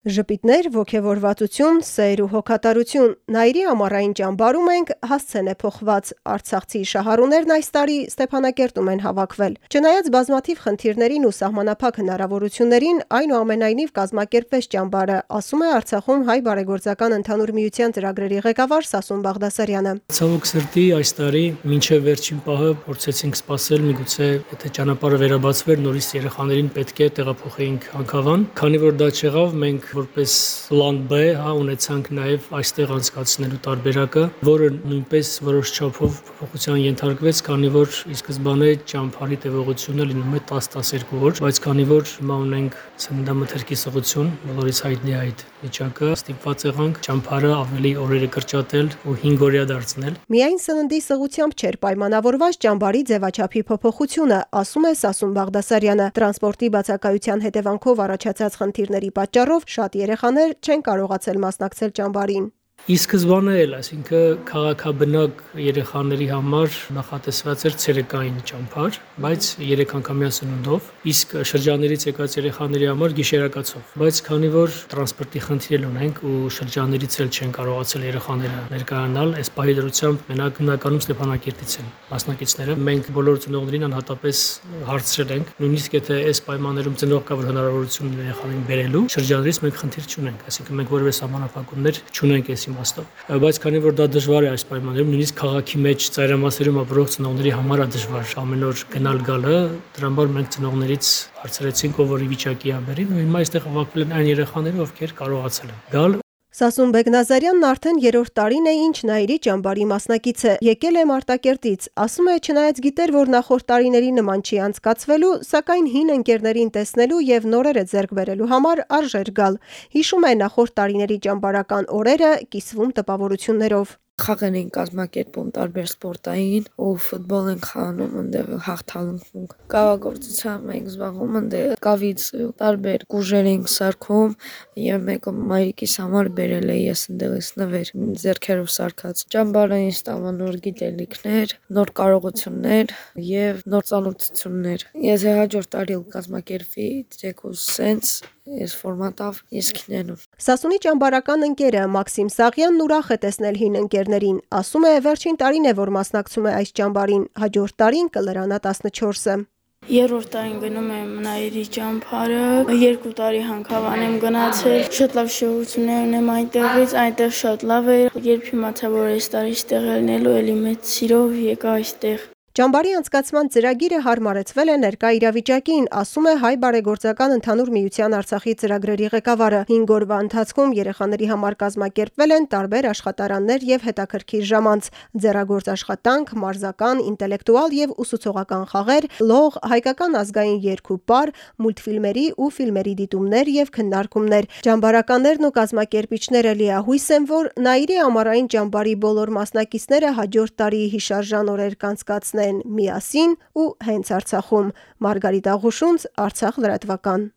Ժպիտներ, ոգևորվածություն, սեր ու հոգատարություն: Նայիրի ամառային ճամբարում ենք, հասցեն է փոխված: Արցախցի շահառուներն այս տարի Ստեփանակերտում են հավաքվել: Չնայած բազմաթիվ խնդիրներին ու սահմանափակ հնարավորություններին, այնուամենայնիվ կազմակերպվեց ճամբարը, ասում է Արցախում Հայ բարեգործական ընդհանուր միության ծրագրերի ղեկավար Սասուն Բաղդասարյանը: «Ցավոք սրտի, այս տարի մինչև վերջին պահը փորձեցինք սպասել, միգուցե ճանապարհը վերաբացվեր, նորից երեխաներին պետք է տեղափոխեինք Հանքավան: Քանի որ դա չեղավ, մենք որպես պլան B ունեցանք նաեւ այստեղ անցկացնելու տարբերակը, որը նույնպես որոշ չափով փոփոխության ենթարկվեց, քանի որ ի սկզբանե ճամբարի տեւողությունը լինում է 10-12 օր, բայց քանի որ հիմա ունենք սննդամթերքի սղություն, բոլորիս հայտնի այդ վիճակը, ստիպված եղանք ճամբարը ավելի օրերը կրճատել ու 5-օրյա դարձնել»: Միայն սննդի սղությամբ չէր պայմանավորված ճամբարի ձեւաչափի փոփոխությունը, ասում է Սասուն Բաղդասարյանը: Տրանսպորտի բացակայության հետեւանքով առաջացած խնդիրների պատճառով շատ երեխաներ չեն կարողացել մասնակցել ճամբարին: «Ի սկզբանե էլ քաղաքաբնակ երեխաների համար նախատեսված էր ցերեկային ճամբար, բայց 3-անգամյա սնունդով, իսկ շրջաններից եկած երեխաների համար՝ գիշերակացով: Բայց քանի որ տրանսպորտի խնդիր ունենք ու շրջաններից էլ չեն կարողացել երեխաները ներկայանալ, այս պահի դրությամբ մենակ հիմնականում Ստեփանակերտից են մասնակիցները: Մենք բոլոր ծնողներին անհատապես հարցրել ենք, նույնիսկ եթե այս պայմաններում ծնող կա, որ հնարավորություն երեխային բերելու, շրջաններից մենք խնդիր չունենք, այսինքն մենք որեւէ սահմանափակումներ չունենք այս իմաստով: Բայց քանի որ դա դժվար է այս պայմաններում, նույնիսկ քաղաքի մեջ ծայրամասերում ապրող ծնողների համար է դժվար ամեն օր գնալ գալը, դրա համար մենք ծնողներից հարցրեցինք, ով որ ի վիճակի է բերել ու հիմա այստեղ հավաքվել են այն երեխաները, ովքեր կարողացել են գալ»: Սասուն Բեգնազարյանն արդեն երրորդ տարին է, ինչ Նայիրի ճամբարի մասնակից է: Եկել է Մարտակերտից: Ասում է չնայած գիտեր, որ նախորդ տարիների նման չի անցկացվելու, սակայն հին ընկերներին տեսնելու եւ նորերը ձեռք բերելու համար արժեր գալ: Հիշում է նախորդ տարիների ճամբարական օրերը, կիսվում տպավորություններով: «Խաղեր էինք կազմակերպում տարբեր սպորտային, ֆուտբոլ էինք խաղում, հաղթանք: Կավագործությամբ էինք զբաղվում, կավից տարբեր կուժեր էինք սարքում եւ մեկը մայրիկիս համար բերել էի էս նվեր ձեռքերով սարքած: Ճամբարը ինձ տав նոր գիտելիքներ, նոր կարողություններ եւ նոր ծանոթություններ: Եթե հաջորդ տարի կազմակերպվի թեկուզ սենց ֆորմատով, ես կլինեմ»: Սասունի ճամբարական ընկերը Մաքսիմ Սաղյանն ուրախ է տեսնել հին ընկերներին: Ասում է վերջին տարին է, որ մասնակցում է այս ճամբարին, հաջորդ տարին կլրանա 14-ը: «Երրորդ տարին գնում եմ Նայիրի ճամբարը, երկու տարի Հանքավան եմ գնացել, շատ լավ հիշողություններ ունեմ այնտեղից, այնտեղ շատ լավ էր, երբ իմացա, որ այս տարի էստեղ է լինելու, էլի մեծ սիրով եկա այստեղ»: Ճամբարի անցկացման ծրագիրը հարմարեցվել է ներկա իրավիճակին, ասում է Հայ բարեգործական ընդհանուր միության Արցախի ծրագրերի ղեկավարը: 5 օրվա ընթացքում երեխաների համար կազմակերպվել են տարբեր աշխատարաններ եւ հետաքրքիր ժամանց, ձեռագործ աշխատանք, մարզական, ինտելեկտուալ եւ ուսուցողական խաղեր, լող, հայկական ազգային երգ ու պար, մուլտֆիլմերի ու ֆիլմերի դիտումներ եւ քննարկումներ: Ճամբարականներն ու կազմակերպիչները լիահույս են, որ Նայիրի ամառային ճամբարի բոլոր մասնակիցները հաջորդ տարի հիշարժան օրեր կանցկացնեն միասին ու հենց Արցախում: Մարգարիտ Աղուշունց, Արցախ լրատվական: